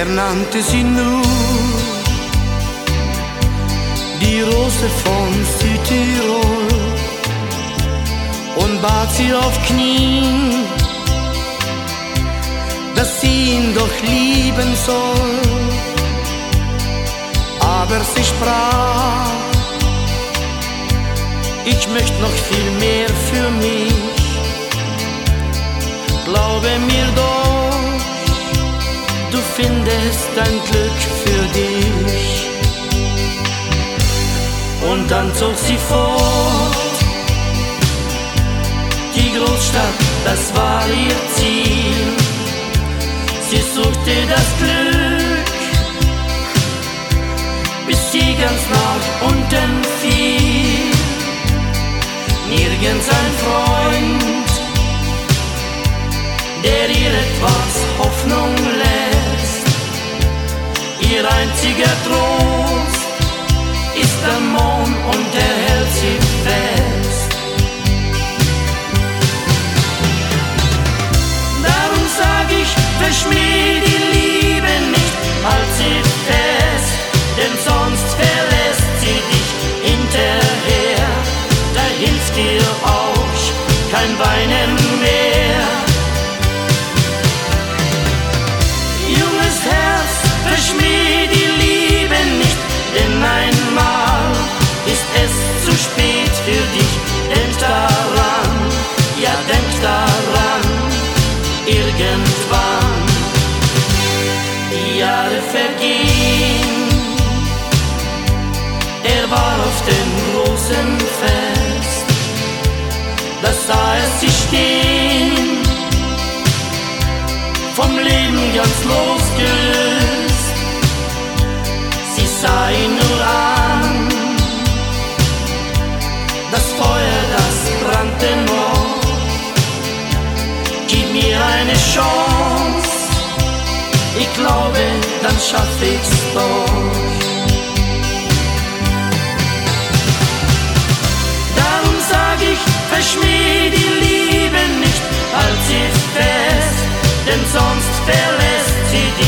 Er nannte sie nur die Rose von Südtirol und bat sie auf Knien, dass sie ihn doch lieben soll. Aber sie sprach, ich möchte noch viel mehr dein Glück für dich. Und dann zog sie fort. Die Großstadt, das war ihr Ziel. Sie suchte das Glück, bis sie ganz nach unten fiel. Nirgends ein Freund, der ihr etwas Hoffnung lässt. Ihr einziger Trost ist der Mond und der hält sie fest. Darum sag ich, verschmäh die Liebe nicht, halt sie fest, denn sonst verlässt sie dich hinterher. Da hilft dir auch kein Weinen für dich. Denk daran, ja denk daran, irgendwann. Die Jahre vergehen, er war auf dem großen Fest, da sah er sie stehen, vom Leben ganz losgelöst. Sie sah ihn nur an, dann schaff ich's doch. Darum sag ich, verschmäh die Liebe nicht, halt sie fest, denn sonst verlässt sie dich